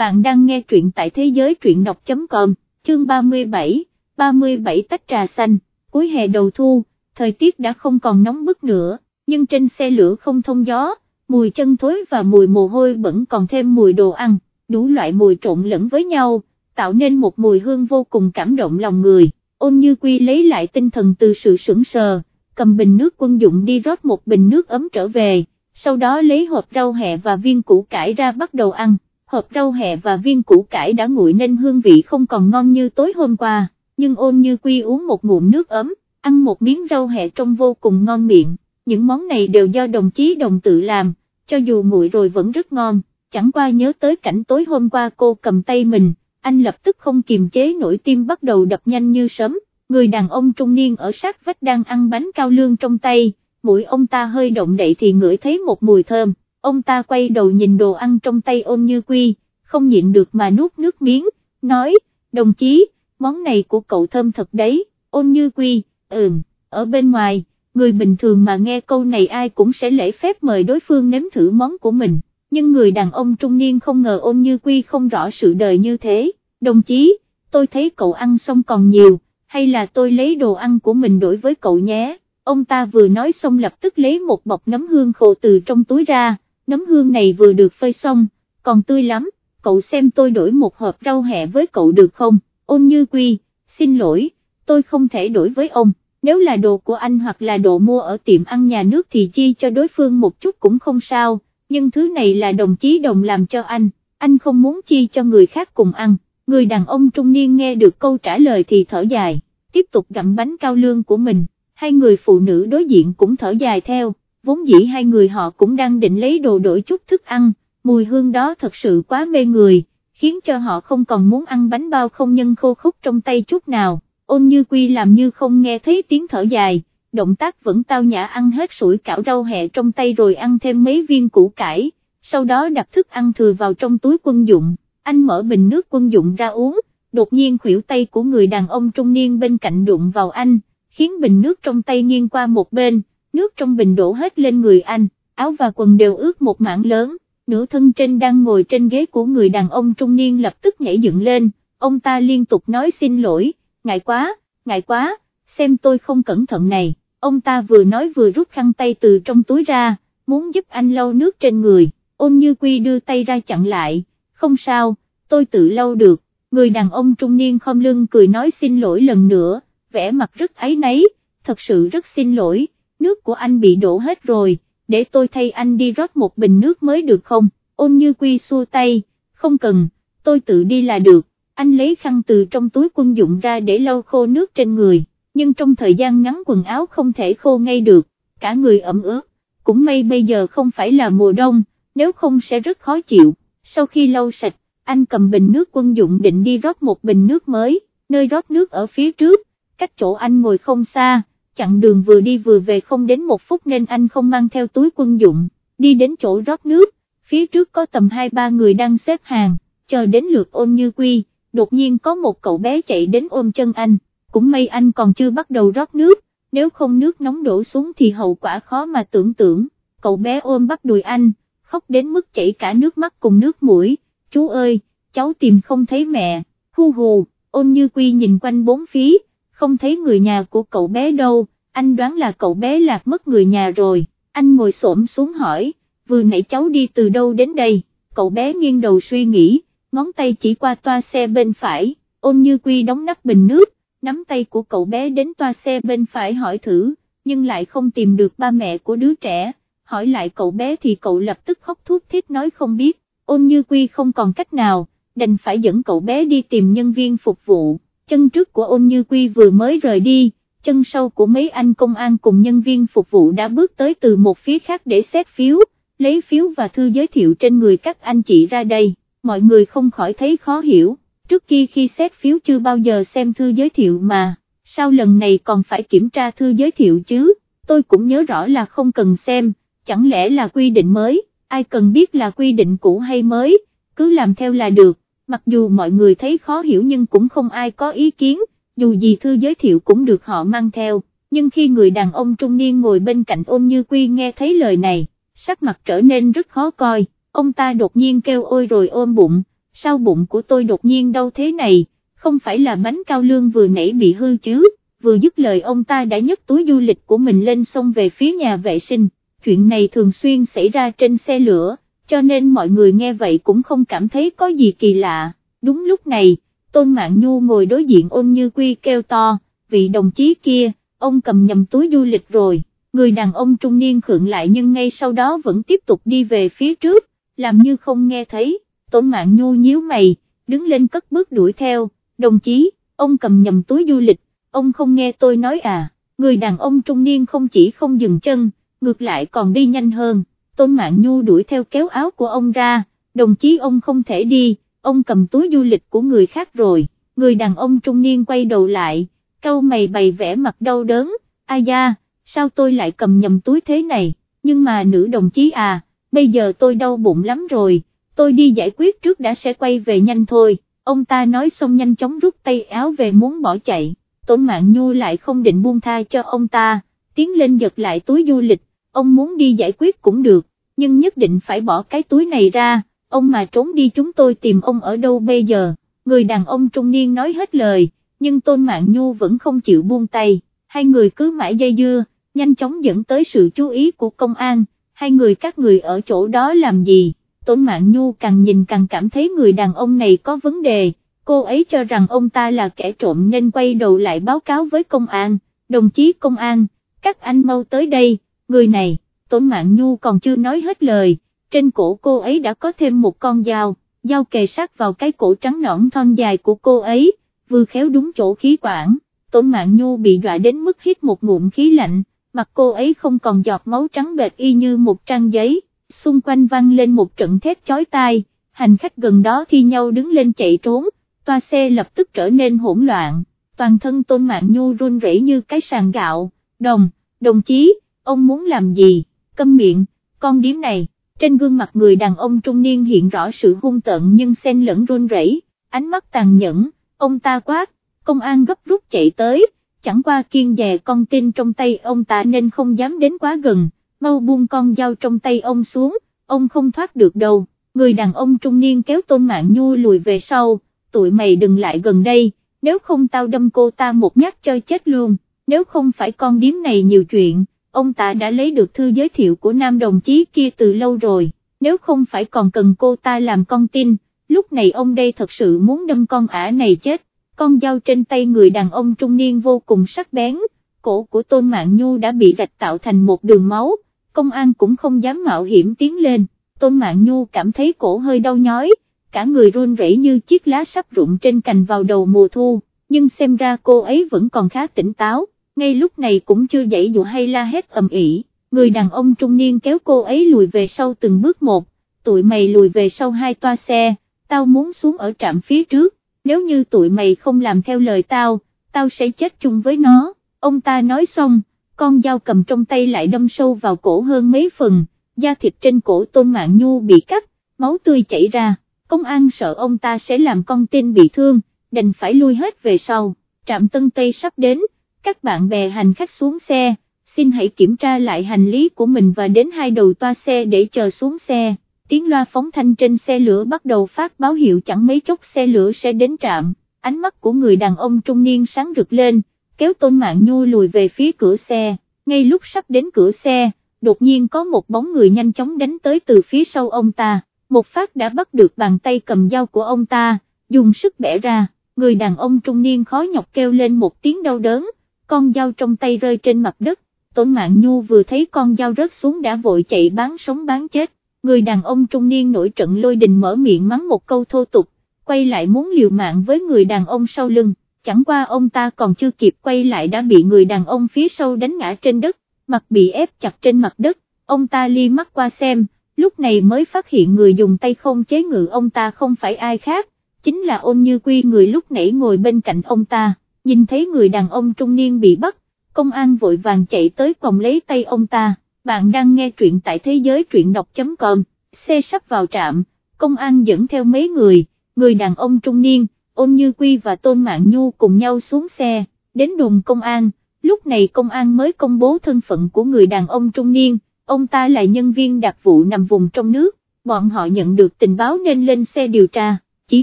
bạn đang nghe truyện tại thế giới truyện đọc.com, chương 37, 37 tách trà xanh, cuối hè đầu thu, thời tiết đã không còn nóng bức nữa, nhưng trên xe lửa không thông gió, mùi chân thối và mùi mồ hôi vẫn còn thêm mùi đồ ăn, đủ loại mùi trộn lẫn với nhau, tạo nên một mùi hương vô cùng cảm động lòng người, ôn như quy lấy lại tinh thần từ sự sững sờ, cầm bình nước quân dụng đi rót một bình nước ấm trở về, sau đó lấy hộp rau hẹ và viên củ cải ra bắt đầu ăn, hộp rau hẹ và viên củ cải đã nguội nên hương vị không còn ngon như tối hôm qua, nhưng ôn như quy uống một ngụm nước ấm, ăn một miếng rau hẹ trông vô cùng ngon miệng, những món này đều do đồng chí đồng tự làm, cho dù nguội rồi vẫn rất ngon, chẳng qua nhớ tới cảnh tối hôm qua cô cầm tay mình, anh lập tức không kiềm chế nổi tim bắt đầu đập nhanh như sớm, người đàn ông trung niên ở sát vách đang ăn bánh cao lương trong tay, mũi ông ta hơi động đậy thì ngửi thấy một mùi thơm, ông ta quay đầu nhìn đồ ăn trong tay ôn như quy, không nhịn được mà nuốt nước miếng, nói, đồng chí, món này của cậu thơm thật đấy, ôn như quy, ừm, ở bên ngoài, người bình thường mà nghe câu này ai cũng sẽ lễ phép mời đối phương nếm thử món của mình, nhưng người đàn ông trung niên không ngờ ôn như quy không rõ sự đời như thế, đồng chí, tôi thấy cậu ăn xong còn nhiều, hay là tôi lấy đồ ăn của mình đổi với cậu nhé, ông ta vừa nói xong lập tức lấy một bọc nấm hương khô từ trong túi ra, nấm hương này vừa được phơi xong, còn tươi lắm, cậu xem tôi đổi một hộp rau hẹ với cậu được không, ôn như quy, xin lỗi, tôi không thể đổi với ông, nếu là đồ của anh hoặc là đồ mua ở tiệm ăn nhà nước thì chi cho đối phương một chút cũng không sao, nhưng thứ này là đồng chí đồng làm cho anh, anh không muốn chi cho người khác cùng ăn, người đàn ông trung niên nghe được câu trả lời thì thở dài, tiếp tục gặm bánh cao lương của mình, hai người phụ nữ đối diện cũng thở dài theo vốn dĩ hai người họ cũng đang định lấy đồ đổi chút thức ăn, mùi hương đó thật sự quá mê người, khiến cho họ không còn muốn ăn bánh bao không nhân khô khúc trong tay chút nào, ôn như quy làm như không nghe thấy tiếng thở dài, động tác vẫn tao nhã ăn hết sủi cảo rau hẹ trong tay rồi ăn thêm mấy viên củ cải, sau đó đặt thức ăn thừa vào trong túi quân dụng, anh mở bình nước quân dụng ra uống, đột nhiên khuỷu tay của người đàn ông trung niên bên cạnh đụng vào anh, khiến bình nước trong tay nghiêng qua một bên, nước trong bình đổ hết lên người anh, áo và quần đều ướt một mảng lớn, nửa thân trên đang ngồi trên ghế của người đàn ông trung niên lập tức nhảy dựng lên, ông ta liên tục nói xin lỗi, ngại quá, ngại quá, xem tôi không cẩn thận này, ông ta vừa nói vừa rút khăn tay từ trong túi ra, muốn giúp anh lau nước trên người, ôn như quy đưa tay ra chặn lại, không sao, tôi tự lau được, người đàn ông trung niên không lưng cười nói xin lỗi lần nữa, vẻ mặt rất áy náy, thật sự rất xin lỗi nước của anh bị đổ hết rồi, để tôi thay anh đi rót một bình nước mới được không, ôn như quy xua tay, không cần, tôi tự đi là được, anh lấy khăn từ trong túi quân dụng ra để lau khô nước trên người, nhưng trong thời gian ngắn quần áo không thể khô ngay được, cả người ẩm ướt, cũng may bây giờ không phải là mùa đông, nếu không sẽ rất khó chịu, sau khi lau sạch, anh cầm bình nước quân dụng định đi rót một bình nước mới, nơi rót nước ở phía trước, cách chỗ anh ngồi không xa chặng đường vừa đi vừa về không đến một phút nên anh không mang theo túi quân dụng, đi đến chỗ rót nước, phía trước có tầm hai ba người đang xếp hàng, chờ đến lượt ôn như quy, đột nhiên có một cậu bé chạy đến ôm chân anh, cũng may anh còn chưa bắt đầu rót nước, nếu không nước nóng đổ xuống thì hậu quả khó mà tưởng tượng, cậu bé ôm bắt đùi anh, khóc đến mức chảy cả nước mắt cùng nước mũi, chú ơi, cháu tìm không thấy mẹ, hu hù, ôn như quy nhìn quanh bốn phía, không thấy người nhà của cậu bé đâu, anh đoán là cậu bé lạc mất người nhà rồi, anh ngồi xổm xuống hỏi, vừa nãy cháu đi từ đâu đến đây, cậu bé nghiêng đầu suy nghĩ, ngón tay chỉ qua toa xe bên phải, ôn như quy đóng nắp bình nước, nắm tay của cậu bé đến toa xe bên phải hỏi thử, nhưng lại không tìm được ba mẹ của đứa trẻ, hỏi lại cậu bé thì cậu lập tức khóc thút thít nói không biết, ôn như quy không còn cách nào, đành phải dẫn cậu bé đi tìm nhân viên phục vụ chân trước của ôn như quy vừa mới rời đi, chân sau của mấy anh công an cùng nhân viên phục vụ đã bước tới từ một phía khác để xét phiếu, lấy phiếu và thư giới thiệu trên người các anh chị ra đây, mọi người không khỏi thấy khó hiểu, trước kia khi xét phiếu chưa bao giờ xem thư giới thiệu mà, sao lần này còn phải kiểm tra thư giới thiệu chứ, tôi cũng nhớ rõ là không cần xem, chẳng lẽ là quy định mới, ai cần biết là quy định cũ hay mới, cứ làm theo là được mặc dù mọi người thấy khó hiểu nhưng cũng không ai có ý kiến, dù gì thư giới thiệu cũng được họ mang theo, nhưng khi người đàn ông trung niên ngồi bên cạnh ôn như quy nghe thấy lời này, sắc mặt trở nên rất khó coi, ông ta đột nhiên kêu ôi rồi ôm bụng, sao bụng của tôi đột nhiên đau thế này, không phải là bánh cao lương vừa nãy bị hư chứ, vừa dứt lời ông ta đã nhấc túi du lịch của mình lên xông về phía nhà vệ sinh, chuyện này thường xuyên xảy ra trên xe lửa, cho nên mọi người nghe vậy cũng không cảm thấy có gì kỳ lạ, đúng lúc này, Tôn Mạng Nhu ngồi đối diện ôn như quy kêu to, vị đồng chí kia, ông cầm nhầm túi du lịch rồi, người đàn ông trung niên khượng lại nhưng ngay sau đó vẫn tiếp tục đi về phía trước, làm như không nghe thấy, Tôn Mạng Nhu nhíu mày, đứng lên cất bước đuổi theo, đồng chí, ông cầm nhầm túi du lịch, ông không nghe tôi nói à, người đàn ông trung niên không chỉ không dừng chân, ngược lại còn đi nhanh hơn, Tôn Mạng Nhu đuổi theo kéo áo của ông ra, đồng chí ông không thể đi, ông cầm túi du lịch của người khác rồi, người đàn ông trung niên quay đầu lại, câu mày bày vẽ mặt đau đớn, ai da, sao tôi lại cầm nhầm túi thế này, nhưng mà nữ đồng chí à, bây giờ tôi đau bụng lắm rồi, tôi đi giải quyết trước đã sẽ quay về nhanh thôi, ông ta nói xong nhanh chóng rút tay áo về muốn bỏ chạy, Tôn Mạng Nhu lại không định buông tha cho ông ta, tiến lên giật lại túi du lịch, ông muốn đi giải quyết cũng được, nhưng nhất định phải bỏ cái túi này ra, ông mà trốn đi chúng tôi tìm ông ở đâu bây giờ, người đàn ông trung niên nói hết lời, nhưng Tôn Mạng Nhu vẫn không chịu buông tay, hai người cứ mãi dây dưa, nhanh chóng dẫn tới sự chú ý của công an, hai người các người ở chỗ đó làm gì, Tôn Mạng Nhu càng nhìn càng cảm thấy người đàn ông này có vấn đề, cô ấy cho rằng ông ta là kẻ trộm nên quay đầu lại báo cáo với công an, đồng chí công an, các anh mau tới đây, người này, Tôn Mạng Nhu còn chưa nói hết lời trên cổ cô ấy đã có thêm một con dao, dao kề sát vào cái cổ trắng nõn thon dài của cô ấy, vừa khéo đúng chỗ khí quản, Tôn Mạng Nhu bị dọa đến mức hít một ngụm khí lạnh, mặt cô ấy không còn giọt máu trắng bệt y như một trang giấy, xung quanh vang lên một trận thét chói tai, hành khách gần đó thi nhau đứng lên chạy trốn, toa xe lập tức trở nên hỗn loạn, toàn thân Tôn Mạng Nhu run rẩy như cái sàn gạo, đồng, đồng chí, ông muốn làm gì, câm miệng, con điếm này trên gương mặt người đàn ông trung niên hiện rõ sự hung tợn nhưng xen lẫn run rẩy, ánh mắt tàn nhẫn, ông ta quát, công an gấp rút chạy tới, chẳng qua kiên dè con tin trong tay ông ta nên không dám đến quá gần, mau buông con dao trong tay ông xuống, ông không thoát được đâu, người đàn ông trung niên kéo tôn mạng nhu lùi về sau, tụi mày đừng lại gần đây, nếu không tao đâm cô ta một nhát cho chết luôn, nếu không phải con điếm này nhiều chuyện ông ta đã lấy được thư giới thiệu của nam đồng chí kia từ lâu rồi, nếu không phải còn cần cô ta làm con tin, lúc này ông đây thật sự muốn đâm con ả này chết, con dao trên tay người đàn ông trung niên vô cùng sắc bén, cổ của Tôn Mạng Nhu đã bị rạch tạo thành một đường máu, công an cũng không dám mạo hiểm tiến lên, Tôn Mạng Nhu cảm thấy cổ hơi đau nhói, cả người run rẩy như chiếc lá sắp rụng trên cành vào đầu mùa thu, nhưng xem ra cô ấy vẫn còn khá tỉnh táo ngay lúc này cũng chưa dậy dụ hay la hét ầm ĩ, người đàn ông trung niên kéo cô ấy lùi về sau từng bước một, tụi mày lùi về sau hai toa xe, tao muốn xuống ở trạm phía trước, nếu như tụi mày không làm theo lời tao, tao sẽ chết chung với nó, ông ta nói xong, con dao cầm trong tay lại đâm sâu vào cổ hơn mấy phần, da thịt trên cổ tôn mạng nhu bị cắt, máu tươi chảy ra, công an sợ ông ta sẽ làm con tin bị thương, đành phải lui hết về sau, trạm Tân Tây sắp đến, các bạn bè hành khách xuống xe, xin hãy kiểm tra lại hành lý của mình và đến hai đầu toa xe để chờ xuống xe, tiếng loa phóng thanh trên xe lửa bắt đầu phát báo hiệu chẳng mấy chốc xe lửa sẽ đến trạm, ánh mắt của người đàn ông trung niên sáng rực lên, kéo tôn mạng nhu lùi về phía cửa xe, ngay lúc sắp đến cửa xe, đột nhiên có một bóng người nhanh chóng đánh tới từ phía sau ông ta, một phát đã bắt được bàn tay cầm dao của ông ta, dùng sức bẻ ra, người đàn ông trung niên khó nhọc kêu lên một tiếng đau đớn, con dao trong tay rơi trên mặt đất, Tôn Mạng Nhu vừa thấy con dao rớt xuống đã vội chạy bán sống bán chết, người đàn ông trung niên nổi trận lôi đình mở miệng mắng một câu thô tục, quay lại muốn liều mạng với người đàn ông sau lưng, chẳng qua ông ta còn chưa kịp quay lại đã bị người đàn ông phía sau đánh ngã trên đất, mặt bị ép chặt trên mặt đất, ông ta li mắt qua xem, lúc này mới phát hiện người dùng tay không chế ngự ông ta không phải ai khác, chính là ôn như quy người lúc nãy ngồi bên cạnh ông ta nhìn thấy người đàn ông trung niên bị bắt, công an vội vàng chạy tới còng lấy tay ông ta, bạn đang nghe truyện tại thế giới truyện đọc.com, xe sắp vào trạm, công an dẫn theo mấy người, người đàn ông trung niên, ôn như quy và tôn mạng nhu cùng nhau xuống xe, đến đồn công an, lúc này công an mới công bố thân phận của người đàn ông trung niên, ông ta là nhân viên đặc vụ nằm vùng trong nước, bọn họ nhận được tình báo nên lên xe điều tra chỉ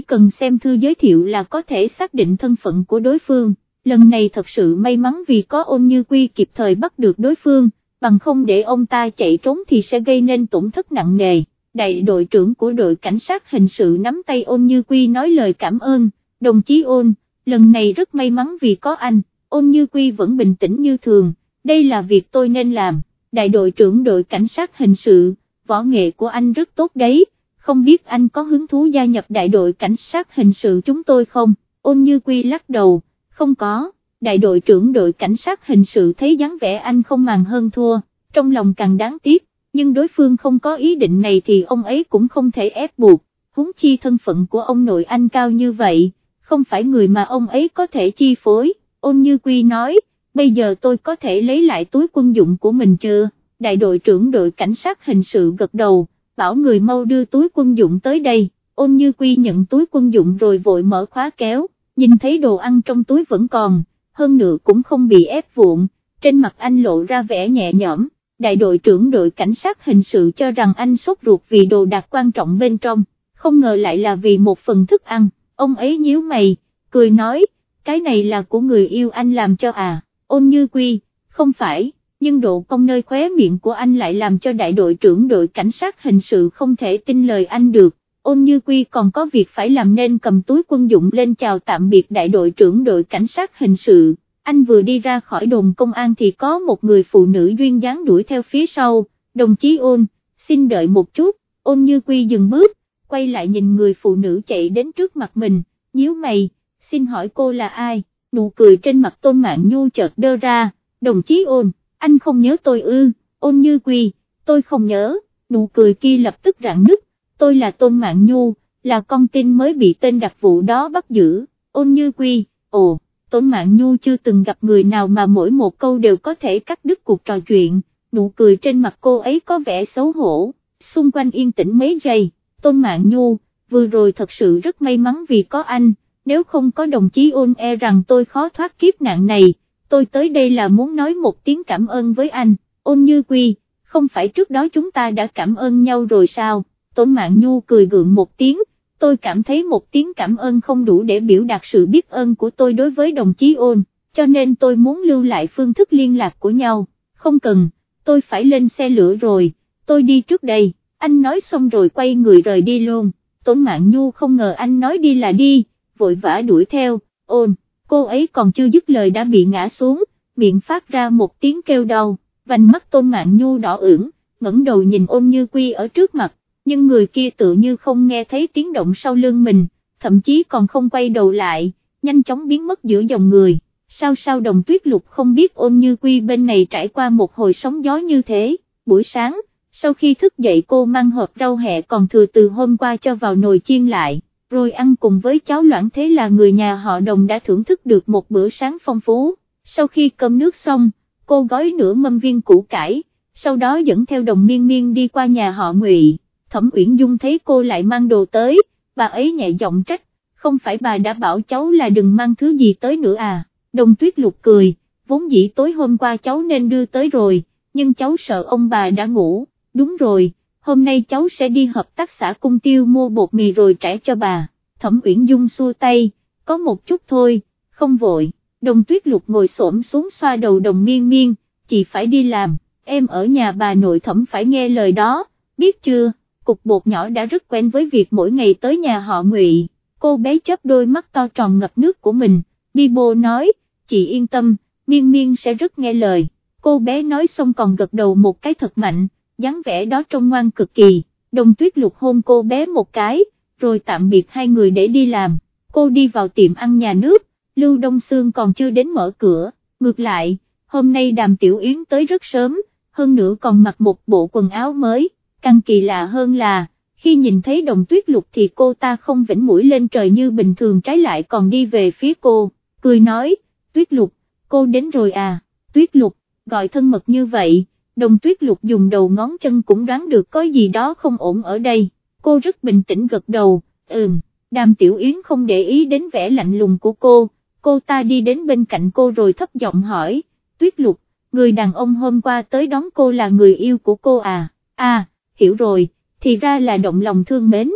cần xem thư giới thiệu là có thể xác định thân phận của đối phương, lần này thật sự may mắn vì có ôn như quy kịp thời bắt được đối phương, bằng không để ông ta chạy trốn thì sẽ gây nên tổn thất nặng nề. Đại đội trưởng của đội cảnh sát hình sự nắm tay ôn như quy nói lời cảm ơn, đồng chí ôn, lần này rất may mắn vì có anh, ôn như quy vẫn bình tĩnh như thường, đây là việc tôi nên làm, đại đội trưởng đội cảnh sát hình sự, võ nghệ của anh rất tốt đấy, không biết anh có hứng thú gia nhập đại đội cảnh sát hình sự chúng tôi không, ôn như quy lắc đầu, không có, đại đội trưởng đội cảnh sát hình sự thấy dáng vẻ anh không màng hơn thua, trong lòng càng đáng tiếc, nhưng đối phương không có ý định này thì ông ấy cũng không thể ép buộc, huống chi thân phận của ông nội anh cao như vậy, không phải người mà ông ấy có thể chi phối, ôn như quy nói, bây giờ tôi có thể lấy lại túi quân dụng của mình chưa, đại đội trưởng đội cảnh sát hình sự gật đầu, bảo người mau đưa túi quân dụng tới đây, ôn như quy nhận túi quân dụng rồi vội mở khóa kéo, nhìn thấy đồ ăn trong túi vẫn còn, hơn nữa cũng không bị ép vụn, trên mặt anh lộ ra vẻ nhẹ nhõm, đại đội trưởng đội cảnh sát hình sự cho rằng anh sốt ruột vì đồ đạc quan trọng bên trong, không ngờ lại là vì một phần thức ăn, ông ấy nhíu mày, cười nói, cái này là của người yêu anh làm cho à, ôn như quy, không phải, nhưng độ công nơi khóe miệng của anh lại làm cho đại đội trưởng đội cảnh sát hình sự không thể tin lời anh được, ôn như quy còn có việc phải làm nên cầm túi quân dụng lên chào tạm biệt đại đội trưởng đội cảnh sát hình sự, anh vừa đi ra khỏi đồn công an thì có một người phụ nữ duyên dáng đuổi theo phía sau, đồng chí ôn, xin đợi một chút, ôn như quy dừng bước, quay lại nhìn người phụ nữ chạy đến trước mặt mình, nhíu mày, xin hỏi cô là ai, nụ cười trên mặt tôn mạng nhu chợt đơ ra, đồng chí ôn, anh không nhớ tôi ư, ôn như quy, tôi không nhớ, nụ cười kia lập tức rạn nứt, tôi là tôn mạng nhu, là con tin mới bị tên đặc vụ đó bắt giữ, ôn như quy, ồ, tôn mạng nhu chưa từng gặp người nào mà mỗi một câu đều có thể cắt đứt cuộc trò chuyện, nụ cười trên mặt cô ấy có vẻ xấu hổ, xung quanh yên tĩnh mấy giây, tôn mạng nhu, vừa rồi thật sự rất may mắn vì có anh, nếu không có đồng chí ôn e rằng tôi khó thoát kiếp nạn này, tôi tới đây là muốn nói một tiếng cảm ơn với anh, ôn như quy, không phải trước đó chúng ta đã cảm ơn nhau rồi sao, Tốn Mạng Nhu cười gượng một tiếng, tôi cảm thấy một tiếng cảm ơn không đủ để biểu đạt sự biết ơn của tôi đối với đồng chí ôn, cho nên tôi muốn lưu lại phương thức liên lạc của nhau, không cần, tôi phải lên xe lửa rồi, tôi đi trước đây, anh nói xong rồi quay người rời đi luôn, Tốn Mạng Nhu không ngờ anh nói đi là đi, vội vã đuổi theo, ôn, cô ấy còn chưa dứt lời đã bị ngã xuống, miệng phát ra một tiếng kêu đau, vành mắt Tôn Mạng Nhu đỏ ửng, ngẩng đầu nhìn ôn như quy ở trước mặt, nhưng người kia tự như không nghe thấy tiếng động sau lưng mình, thậm chí còn không quay đầu lại, nhanh chóng biến mất giữa dòng người. Sao sao đồng tuyết lục không biết ôn như quy bên này trải qua một hồi sóng gió như thế, buổi sáng, sau khi thức dậy cô mang hộp rau hẹ còn thừa từ hôm qua cho vào nồi chiên lại, rồi ăn cùng với cháo loãng thế là người nhà họ đồng đã thưởng thức được một bữa sáng phong phú, sau khi cơm nước xong, cô gói nửa mâm viên củ cải, sau đó dẫn theo đồng miên miên đi qua nhà họ ngụy. Thẩm Uyển Dung thấy cô lại mang đồ tới, bà ấy nhẹ giọng trách, không phải bà đã bảo cháu là đừng mang thứ gì tới nữa à, đồng tuyết lục cười, vốn dĩ tối hôm qua cháu nên đưa tới rồi, nhưng cháu sợ ông bà đã ngủ, đúng rồi, hôm nay cháu sẽ đi hợp tác xã cung tiêu mua bột mì rồi trả cho bà, Thẩm Uyển Dung xua tay, có một chút thôi, không vội, đồng tuyết lục ngồi xổm xuống xoa đầu đồng miên miên, chị phải đi làm, em ở nhà bà nội thẩm phải nghe lời đó, biết chưa? cục bột nhỏ đã rất quen với việc mỗi ngày tới nhà họ ngụy. cô bé chớp đôi mắt to tròn ngập nước của mình, Bibo nói, chị yên tâm, miên miên sẽ rất nghe lời, cô bé nói xong còn gật đầu một cái thật mạnh, dáng vẻ đó trông ngoan cực kỳ, đồng tuyết lục hôn cô bé một cái, rồi tạm biệt hai người để đi làm, cô đi vào tiệm ăn nhà nước, Lưu Đông Sương còn chưa đến mở cửa, ngược lại, hôm nay đàm tiểu yến tới rất sớm, hơn nữa còn mặc một bộ quần áo mới. Càng kỳ lạ hơn là, khi nhìn thấy đồng tuyết lục thì cô ta không vĩnh mũi lên trời như bình thường trái lại còn đi về phía cô, cười nói, tuyết lục, cô đến rồi à, tuyết lục, gọi thân mật như vậy, đồng tuyết lục dùng đầu ngón chân cũng đoán được có gì đó không ổn ở đây, cô rất bình tĩnh gật đầu, ừm, đàm tiểu yến không để ý đến vẻ lạnh lùng của cô, cô ta đi đến bên cạnh cô rồi thấp giọng hỏi, tuyết lục, người đàn ông hôm qua tới đón cô là người yêu của cô à, à, hiểu rồi, thì ra là động lòng thương mến.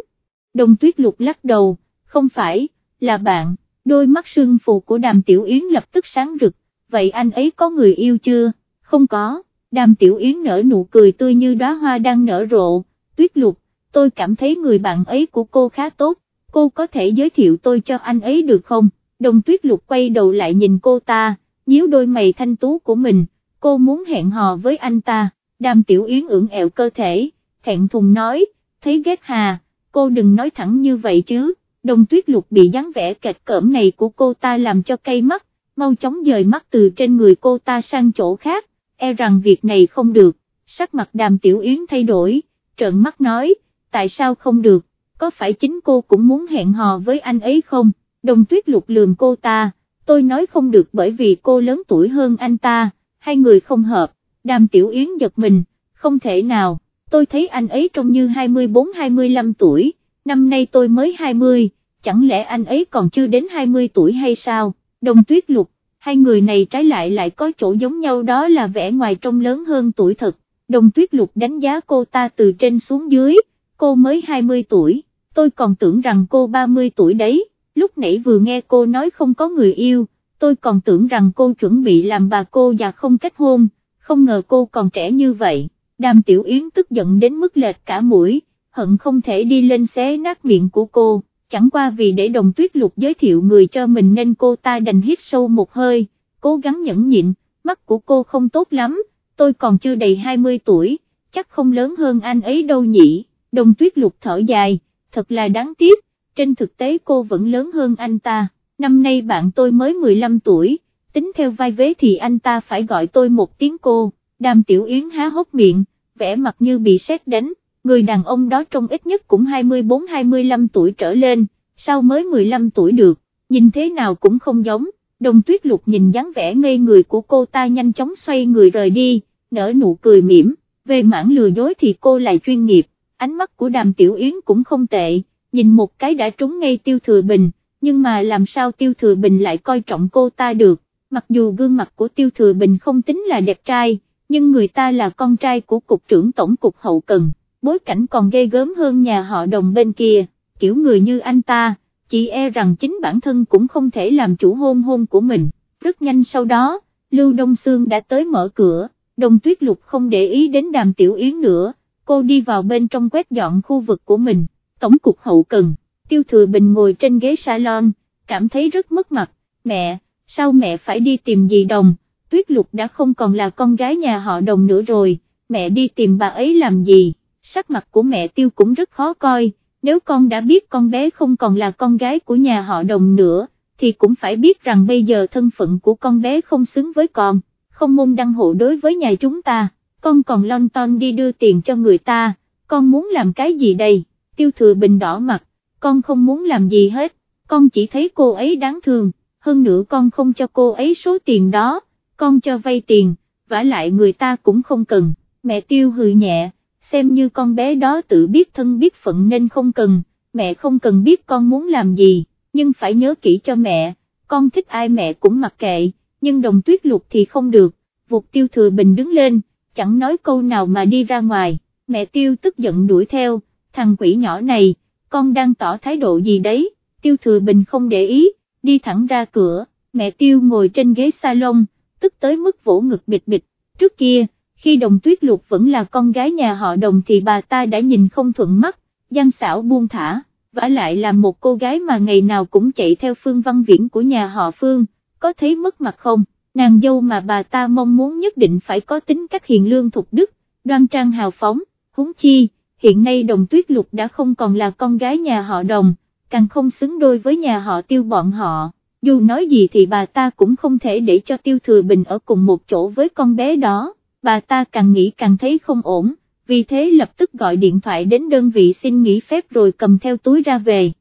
Đồng tuyết lục lắc đầu, không phải, là bạn, đôi mắt sương phù của đàm tiểu yến lập tức sáng rực, vậy anh ấy có người yêu chưa, không có, đàm tiểu yến nở nụ cười tươi như đóa hoa đang nở rộ, tuyết lục, tôi cảm thấy người bạn ấy của cô khá tốt, cô có thể giới thiệu tôi cho anh ấy được không, đồng tuyết lục quay đầu lại nhìn cô ta, nhíu đôi mày thanh tú của mình, cô muốn hẹn hò với anh ta, đàm tiểu yến ưỡng ẹo cơ thể, thẹn thùng nói, thấy ghét hà, cô đừng nói thẳng như vậy chứ, đồng tuyết lục bị dáng vẻ kẹt cỡm này của cô ta làm cho cay mắt, mau chóng dời mắt từ trên người cô ta sang chỗ khác, e rằng việc này không được, sắc mặt đàm tiểu yến thay đổi, trợn mắt nói, tại sao không được, có phải chính cô cũng muốn hẹn hò với anh ấy không, đồng tuyết lục lườm cô ta, tôi nói không được bởi vì cô lớn tuổi hơn anh ta, hai người không hợp, đàm tiểu yến giật mình, không thể nào, tôi thấy anh ấy trông như 24-25 tuổi, năm nay tôi mới 20, chẳng lẽ anh ấy còn chưa đến 20 tuổi hay sao, đồng tuyết lục, hai người này trái lại lại có chỗ giống nhau đó là vẻ ngoài trông lớn hơn tuổi thật, đồng tuyết lục đánh giá cô ta từ trên xuống dưới, cô mới 20 tuổi, tôi còn tưởng rằng cô 30 tuổi đấy, lúc nãy vừa nghe cô nói không có người yêu, tôi còn tưởng rằng cô chuẩn bị làm bà cô và không kết hôn, không ngờ cô còn trẻ như vậy, đàm tiểu yến tức giận đến mức lệch cả mũi, hận không thể đi lên xé nát miệng của cô, chẳng qua vì để đồng tuyết lục giới thiệu người cho mình nên cô ta đành hít sâu một hơi, cố gắng nhẫn nhịn, mắt của cô không tốt lắm, tôi còn chưa đầy 20 tuổi, chắc không lớn hơn anh ấy đâu nhỉ, đồng tuyết lục thở dài, thật là đáng tiếc, trên thực tế cô vẫn lớn hơn anh ta, năm nay bạn tôi mới 15 tuổi, tính theo vai vế thì anh ta phải gọi tôi một tiếng cô, đàm tiểu yến há hốc miệng, vẻ mặt như bị sét đánh, người đàn ông đó trông ít nhất cũng 24-25 tuổi trở lên, sao mới 15 tuổi được, nhìn thế nào cũng không giống, đồng tuyết lục nhìn dáng vẻ ngây người của cô ta nhanh chóng xoay người rời đi, nở nụ cười mỉm, về mảng lừa dối thì cô lại chuyên nghiệp, ánh mắt của đàm tiểu yến cũng không tệ, nhìn một cái đã trúng ngay tiêu thừa bình, nhưng mà làm sao tiêu thừa bình lại coi trọng cô ta được, mặc dù gương mặt của tiêu thừa bình không tính là đẹp trai, nhưng người ta là con trai của cục trưởng tổng cục hậu cần, bối cảnh còn ghê gớm hơn nhà họ đồng bên kia, kiểu người như anh ta, chỉ e rằng chính bản thân cũng không thể làm chủ hôn hôn của mình, rất nhanh sau đó, Lưu Đông Sương đã tới mở cửa, đồng tuyết lục không để ý đến đàm tiểu yến nữa, cô đi vào bên trong quét dọn khu vực của mình, tổng cục hậu cần, tiêu thừa bình ngồi trên ghế salon, cảm thấy rất mất mặt, mẹ, sao mẹ phải đi tìm gì đồng, tuyết lục đã không còn là con gái nhà họ đồng nữa rồi, mẹ đi tìm bà ấy làm gì, sắc mặt của mẹ tiêu cũng rất khó coi, nếu con đã biết con bé không còn là con gái của nhà họ đồng nữa, thì cũng phải biết rằng bây giờ thân phận của con bé không xứng với con, không môn đăng hộ đối với nhà chúng ta, con còn lon ton đi đưa tiền cho người ta, con muốn làm cái gì đây, tiêu thừa bình đỏ mặt, con không muốn làm gì hết, con chỉ thấy cô ấy đáng thương, hơn nữa con không cho cô ấy số tiền đó, con cho vay tiền, vả lại người ta cũng không cần, mẹ tiêu hừ nhẹ, xem như con bé đó tự biết thân biết phận nên không cần, mẹ không cần biết con muốn làm gì, nhưng phải nhớ kỹ cho mẹ, con thích ai mẹ cũng mặc kệ, nhưng đồng tuyết lục thì không được, vụt tiêu thừa bình đứng lên, chẳng nói câu nào mà đi ra ngoài, mẹ tiêu tức giận đuổi theo, thằng quỷ nhỏ này, con đang tỏ thái độ gì đấy, tiêu thừa bình không để ý, đi thẳng ra cửa, mẹ tiêu ngồi trên ghế salon, tức tới mức vỗ ngực bịch bịch, trước kia, khi đồng tuyết lục vẫn là con gái nhà họ đồng thì bà ta đã nhìn không thuận mắt, gian xảo buông thả, vả lại là một cô gái mà ngày nào cũng chạy theo phương văn viễn của nhà họ phương, có thấy mất mặt không, nàng dâu mà bà ta mong muốn nhất định phải có tính cách hiền lương thục đức, đoan trang hào phóng, húng chi, hiện nay đồng tuyết lục đã không còn là con gái nhà họ đồng, càng không xứng đôi với nhà họ tiêu bọn họ. Dù nói gì thì bà ta cũng không thể để cho Tiêu Thừa Bình ở cùng một chỗ với con bé đó bà ta càng nghĩ càng thấy không ổn, vì thế lập tức gọi điện thoại đến đơn vị xin nghỉ phép rồi cầm theo túi ra về.